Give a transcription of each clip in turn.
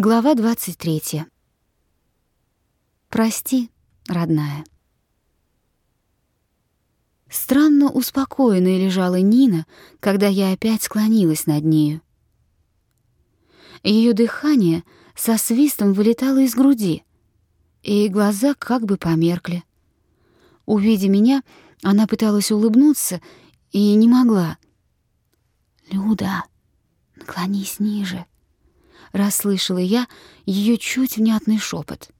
Глава 23. Прости, родная. Странно успокоенной лежала Нина, когда я опять склонилась над нею. Ее дыхание со свистом вылетало из груди, и глаза как бы померкли. Увидя меня, она пыталась улыбнуться и не могла. «Люда, наклонись ниже», расслышала я ее чуть внятный шепот.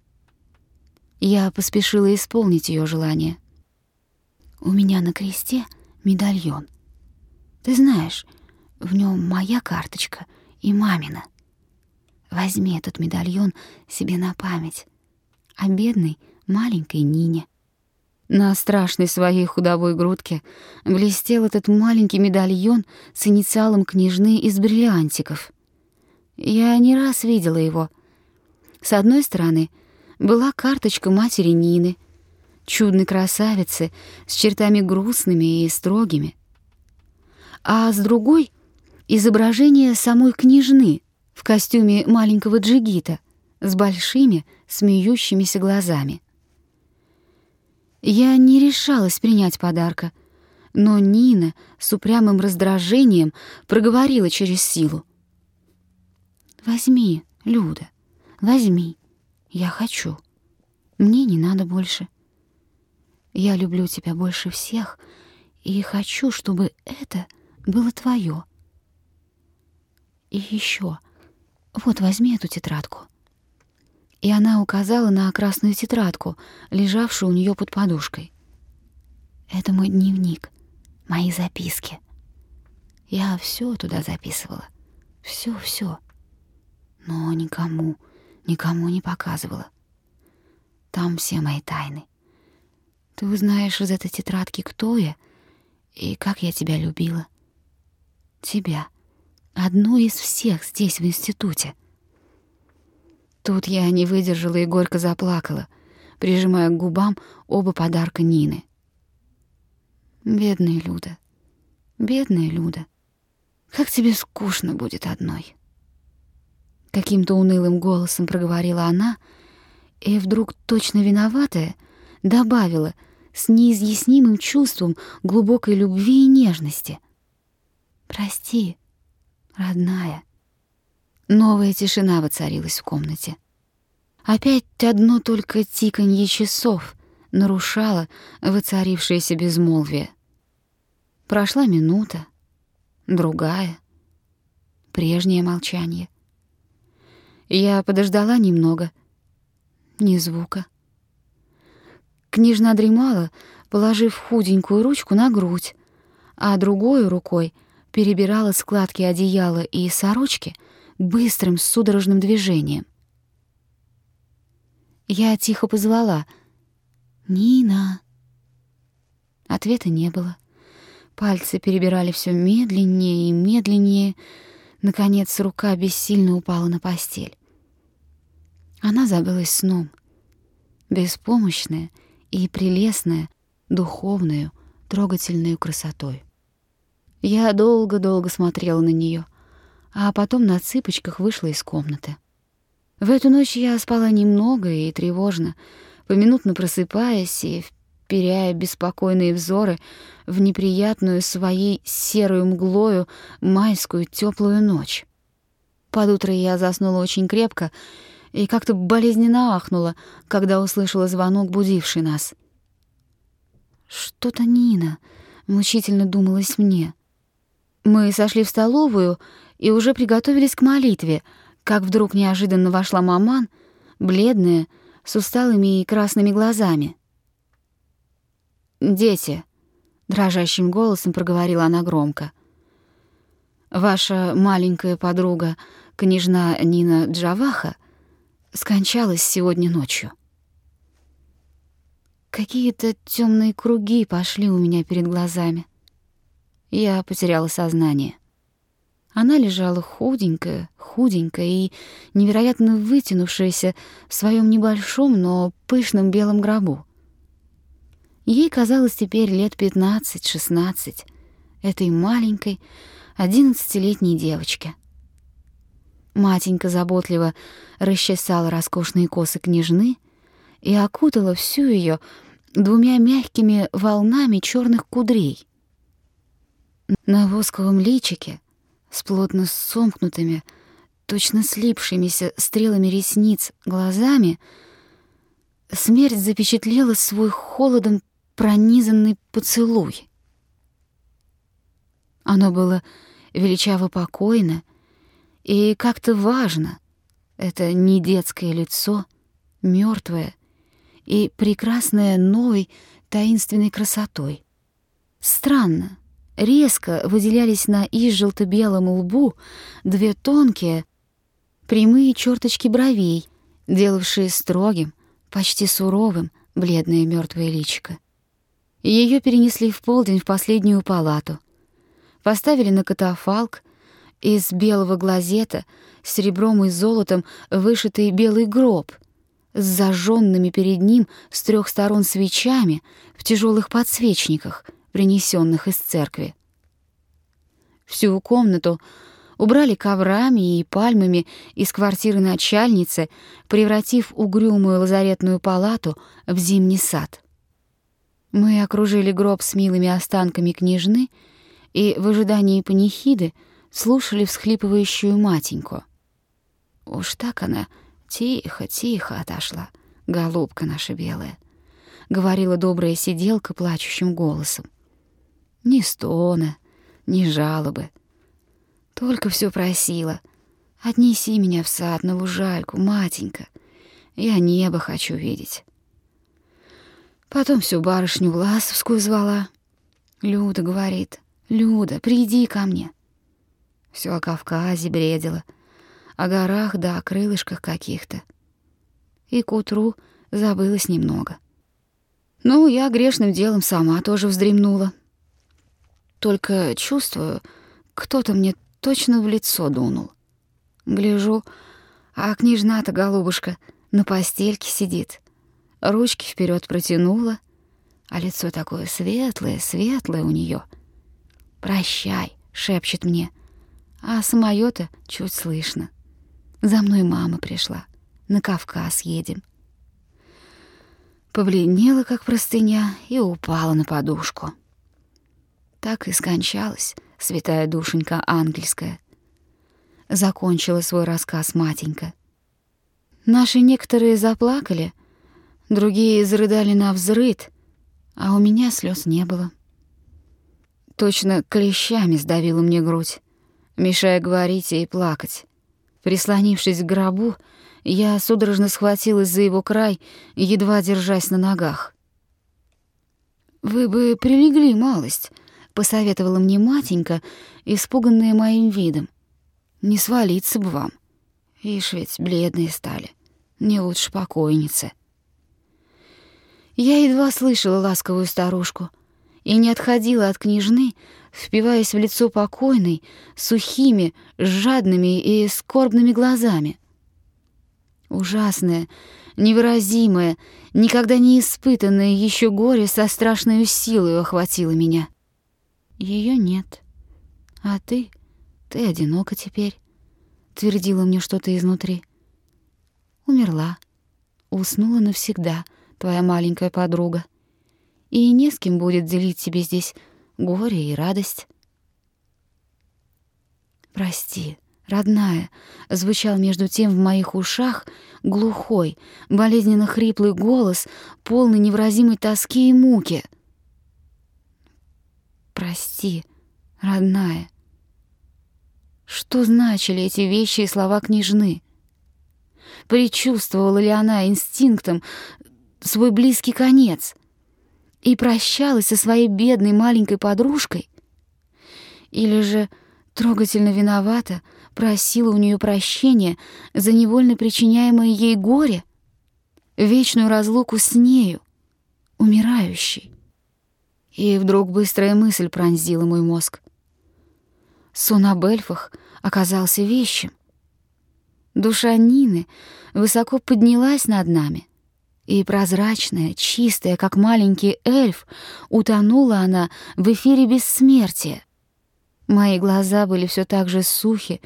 Я поспешила исполнить ее желание. У меня на кресте медальон. Ты знаешь, в нем моя карточка и мамина. Возьми этот медальон себе на память. А бедной маленькой Нине. На страшной своей худовой грудке блестел этот маленький медальон с инициалом княжны из бриллиантиков. Я не раз видела его. С одной стороны была карточка матери Нины, чудной красавицы с чертами грустными и строгими. А с другой — изображение самой княжны в костюме маленького джигита с большими смеющимися глазами. Я не решалась принять подарка, но Нина с упрямым раздражением проговорила через силу. Возьми, Люда, возьми. Я хочу. Мне не надо больше. Я люблю тебя больше всех и хочу, чтобы это было твое. И еще, вот возьми эту тетрадку. И она указала на красную тетрадку, лежавшую у нее под подушкой. Это мой дневник, мои записки. Я все туда записывала. Все-все но никому, никому не показывала. Там все мои тайны. Ты узнаешь из этой тетрадки, кто я и как я тебя любила. Тебя, одну из всех здесь, в институте. Тут я не выдержала и горько заплакала, прижимая к губам оба подарка Нины. Бедная Люда, бедная Люда, как тебе скучно будет одной. Каким-то унылым голосом проговорила она, и вдруг, точно виноватая, добавила с неизъяснимым чувством глубокой любви и нежности. «Прости, родная». Новая тишина воцарилась в комнате. Опять одно только тиканье часов нарушало воцарившееся безмолвие. Прошла минута, другая, прежнее молчание — я подождала немного. Ни звука. Княжна дремала, положив худенькую ручку на грудь, а другой рукой перебирала складки одеяла и сорочки быстрым судорожным движением. Я тихо позвала «Нина». Ответа не было. Пальцы перебирали все медленнее и медленнее. Наконец рука бессильно упала на постель. Она забылась сном, беспомощная и прелестная, духовную, трогательную красотой. Я долго-долго смотрела на нее, а потом на цыпочках вышла из комнаты. В эту ночь я спала немного и тревожно, поминутно просыпаясь и вперяя беспокойные взоры в неприятную своей серую мглою майскую теплую ночь. Под утро я заснула очень крепко и как-то болезненно ахнула, когда услышала звонок, будивший нас. «Что-то Нина», — мучительно думалось мне. Мы сошли в столовую и уже приготовились к молитве, как вдруг неожиданно вошла маман, бледная, с усталыми и красными глазами. «Дети», — дрожащим голосом проговорила она громко, — «ваша маленькая подруга, княжна Нина Джаваха, — скончалась сегодня ночью. Какие-то темные круги пошли у меня перед глазами. Я потеряла сознание. Она лежала худенькая, худенькая и невероятно вытянувшаяся в своем небольшом, но пышном белом гробу. Ей казалось теперь лет пятнадцать-шестнадцать, этой маленькой, одиннадцатилетней девочке. Матенька заботливо расчесала роскошные косы княжны и окутала всю ее двумя мягкими волнами черных кудрей. На восковом личике с плотно сомкнутыми, точно слипшимися стрелами ресниц глазами смерть запечатлела свой холодом пронизанный поцелуй. Оно было величаво покойно и как-то важно. Это не детское лицо, мертвое и прекрасное новой таинственной красотой. Странно, резко выделялись на изжелто-белом лбу две тонкие, прямые черточки бровей, делавшие строгим, почти суровым бледное мертвое личико. Ее перенесли в полдень в последнюю палату, поставили на катафалк, из белого глазета с серебром и золотом вышитый белый гроб с зажженными перед ним с трех сторон свечами в тяжелых подсвечниках, принесенных из церкви. Всю комнату убрали коврами и пальмами из квартиры начальницы, превратив угрюмую лазаретную палату в зимний сад. Мы окружили гроб с милыми останками княжны и в ожидании панихиды слушали всхлипывающую матеньку. Уж так она тихо-тихо отошла, голубка наша белая, — говорила добрая сиделка плачущим голосом. Ни стона, ни жалобы. Только все просила. Отнеси меня в сад на лужайку, матенька. Я небо хочу видеть. Потом всю барышню Власовскую звала. Люда говорит, Люда, приди ко мне. Все о Кавказе бредила, о горах да о крылышках каких-то. И к утру забылось немного. Ну, я грешным делом сама тоже вздремнула. Только чувствую, кто-то мне точно в лицо дунул. Гляжу, а княжна-то, голубушка, на постельке сидит. Ручки вперед протянула, а лицо такое светлое, светлое у нее. «Прощай», — шепчет мне, а самое-то чуть слышно. За мной мама пришла. На Кавказ едем. Побледнела, как простыня, и упала на подушку. Так и скончалась святая душенька ангельская. Закончила свой рассказ матенька. Наши некоторые заплакали, другие зарыдали на взрыд, а у меня слез не было. Точно клещами сдавила мне грудь мешая говорить и плакать. Прислонившись к гробу, я судорожно схватилась за его край, едва держась на ногах. «Вы бы прилегли малость», — посоветовала мне матенька, испуганная моим видом. «Не свалиться бы вам. Ишь ведь бледные стали. Не лучше покойницы». Я едва слышала ласковую старушку и не отходила от княжны, впиваясь в лицо покойной, сухими, жадными и скорбными глазами. Ужасное, невыразимое, никогда не испытанное еще горе со страшной силой охватило меня. Ее нет. А ты, ты одинока теперь, твердила мне что-то изнутри. Умерла, уснула навсегда, твоя маленькая подруга. И не с кем будет делить тебе здесь горе и радость. «Прости, родная», — звучал между тем в моих ушах глухой, болезненно хриплый голос, полный невыразимой тоски и муки. «Прости, родная». Что значили эти вещи и слова княжны? Причувствовала ли она инстинктом свой близкий конец? и прощалась со своей бедной маленькой подружкой? Или же трогательно виновата, просила у нее прощения за невольно причиняемое ей горе, вечную разлуку с нею, умирающей? И вдруг быстрая мысль пронзила мой мозг. Сон об эльфах оказался вещим. Душа Нины высоко поднялась над нами, и прозрачная, чистая, как маленький эльф, утонула она в эфире бессмертия. Мои глаза были все так же сухи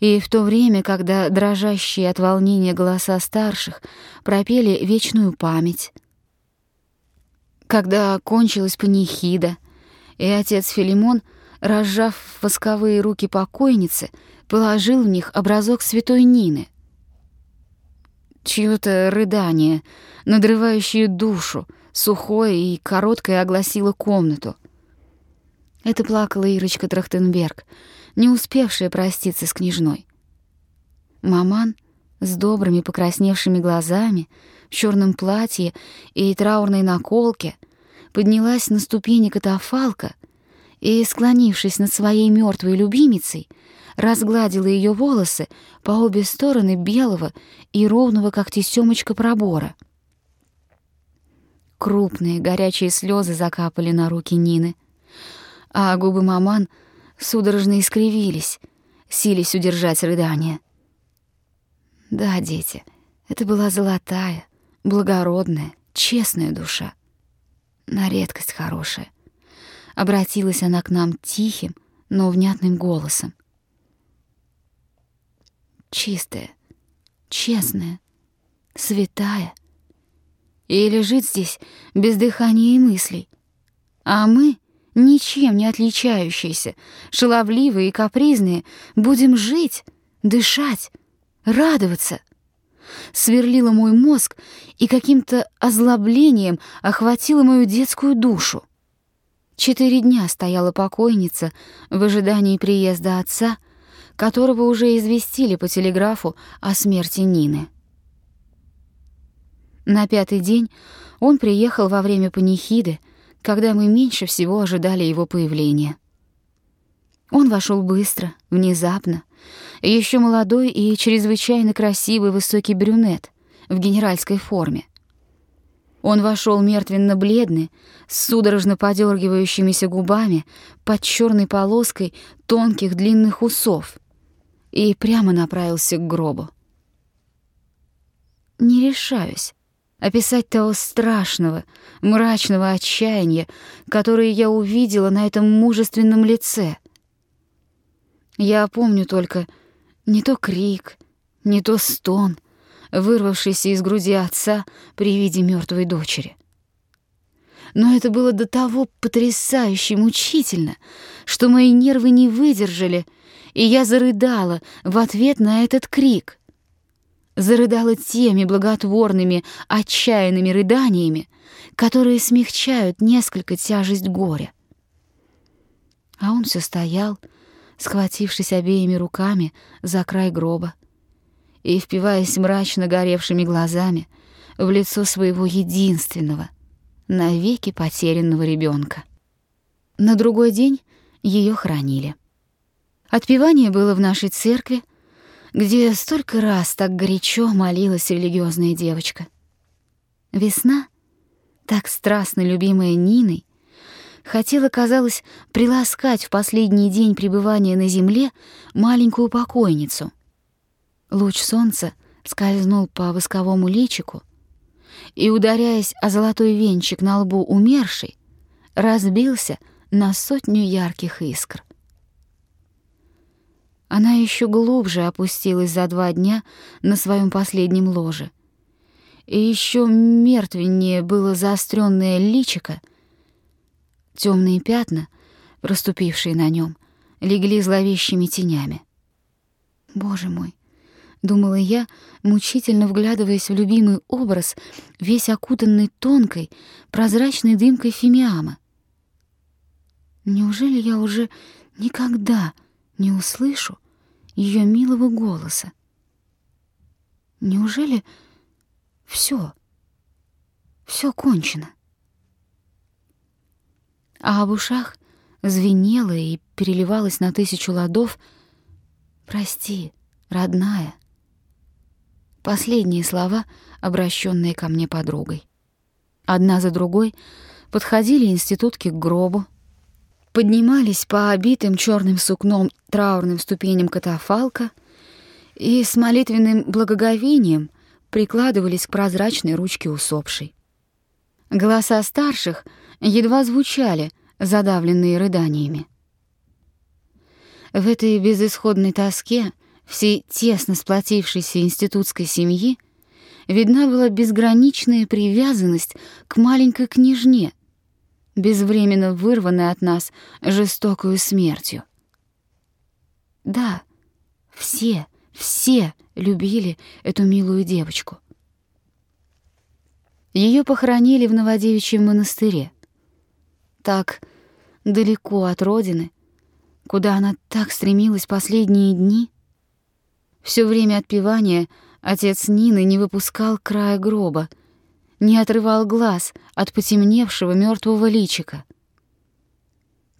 И в то время, когда дрожащие от волнения голоса старших пропели вечную память, когда кончилась панихида, и отец Филимон, разжав восковые руки покойницы, положил в них образок святой Нины. Чьё-то рыдание, надрывающее душу, сухое и короткое огласило комнату. Это плакала Ирочка Трахтенберг, не успевшая проститься с княжной. Маман с добрыми покрасневшими глазами, в черном платье и траурной наколке поднялась на ступени катафалка и, склонившись над своей мертвой любимицей, разгладила ее волосы по обе стороны белого и ровного, как тесемочка, пробора. Крупные горячие слезы закапали на руки Нины, а губы маман судорожно искривились, сились удержать рыдание. Да, дети, это была золотая, благородная, честная душа. На редкость хорошая. Обратилась она к нам тихим, но внятным голосом. Чистая, честная, святая. И лежит здесь без дыхания и мыслей. А мы, ничем не отличающиеся, шаловливые и капризные, будем жить, дышать, радоваться. Сверлила мой мозг и каким-то озлоблением охватила мою детскую душу. Четыре дня стояла покойница в ожидании приезда отца, которого уже известили по телеграфу о смерти Нины. На пятый день он приехал во время панихиды, когда мы меньше всего ожидали его появления. Он вошел быстро, внезапно, еще молодой и чрезвычайно красивый высокий брюнет в генеральской форме. Он вошел мертвенно-бледный, с судорожно подергивающимися губами, под черной полоской тонких длинных усов и прямо направился к гробу. Не решаюсь описать того страшного, мрачного отчаяния, которое я увидела на этом мужественном лице. Я помню только не то крик, не то стон, вырвавшийся из груди отца при виде мертвой дочери. Но это было до того потрясающе мучительно, что мои нервы не выдержали, и я зарыдала в ответ на этот крик. Зарыдала теми благотворными, отчаянными рыданиями, которые смягчают несколько тяжесть горя. А он все стоял, схватившись обеими руками за край гроба и впиваясь мрачно горевшими глазами в лицо своего единственного, навеки потерянного ребенка. На другой день ее хранили. Отпевание было в нашей церкви, где столько раз так горячо молилась религиозная девочка. Весна, так страстно любимая Ниной, хотела, казалось, приласкать в последний день пребывания на земле маленькую покойницу. Луч солнца скользнул по восковому личику и, ударяясь о золотой венчик на лбу умершей, разбился на сотню ярких искр. Она еще глубже опустилась за два дня на своем последнем ложе. И еще мертвеннее было заостренное личико — Темные пятна, проступившие на нем, легли зловещими тенями. Боже мой, думала я, мучительно вглядываясь в любимый образ, весь окутанный тонкой, прозрачной дымкой фимиама. Неужели я уже никогда не услышу ее милого голоса? Неужели все, все кончено? а об ушах звенело и переливалось на тысячу ладов «Прости, родная». Последние слова, обращенные ко мне подругой. Одна за другой подходили институтки к гробу, поднимались по обитым черным сукном траурным ступеням катафалка и с молитвенным благоговением прикладывались к прозрачной ручке усопшей. Голоса старших едва звучали, задавленные рыданиями. В этой безысходной тоске всей тесно сплотившейся институтской семьи видна была безграничная привязанность к маленькой княжне, безвременно вырванной от нас жестокую смертью. Да, все, все любили эту милую девочку. Ее похоронили в Новодевичьем монастыре. Так далеко от родины, куда она так стремилась последние дни. Все время отпевания отец Нины не выпускал края гроба, не отрывал глаз от потемневшего мертвого личика.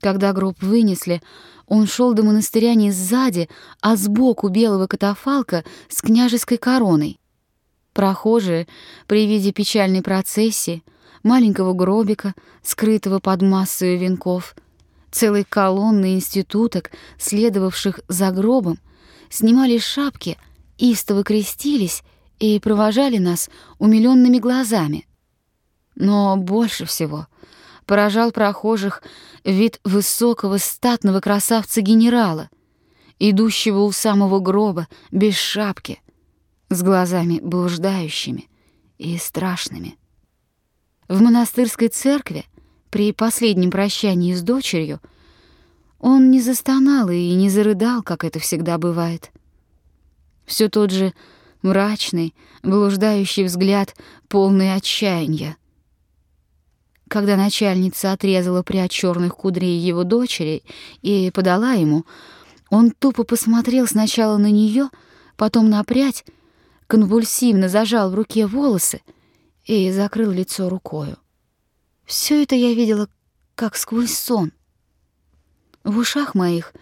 Когда гроб вынесли, он шел до монастыря не сзади, а сбоку белого катафалка с княжеской короной. Прохожие при виде печальной процессии, маленького гробика, скрытого под массой венков, целой колонны институток, следовавших за гробом, снимали шапки, истово крестились и провожали нас умилёнными глазами. Но больше всего поражал прохожих вид высокого статного красавца-генерала, идущего у самого гроба без шапки, с глазами блуждающими и страшными. В монастырской церкви при последнем прощании с дочерью он не застонал и не зарыдал, как это всегда бывает. Все тот же мрачный, блуждающий взгляд, полный отчаяния. Когда начальница отрезала прядь черных кудрей его дочери и подала ему, он тупо посмотрел сначала на нее, потом на прядь, конвульсивно зажал в руке волосы и закрыл лицо рукою. Все это я видела как сквозь сон. В ушах моих,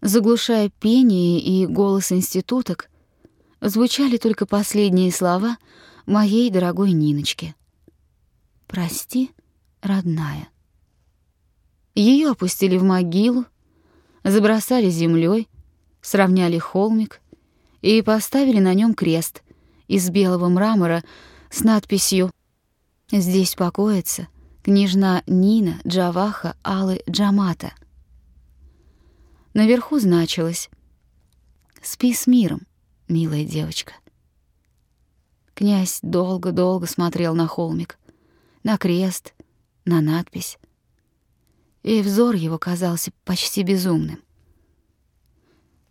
заглушая пение и голос институток, звучали только последние слова моей дорогой Ниночки. «Прости, родная». Ее опустили в могилу, забросали землей, сравняли холмик и поставили на нем крест из белого мрамора с надписью «Здесь покоится княжна Нина Джаваха Алы Джамата». Наверху значилось «Спи с миром, милая девочка. Князь долго-долго смотрел на холмик, на крест, на надпись. И взор его казался почти безумным.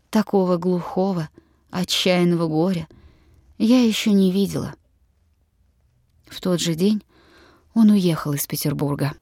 Такого глухого, отчаянного горя я еще не видела. В тот же день он уехал из Петербурга.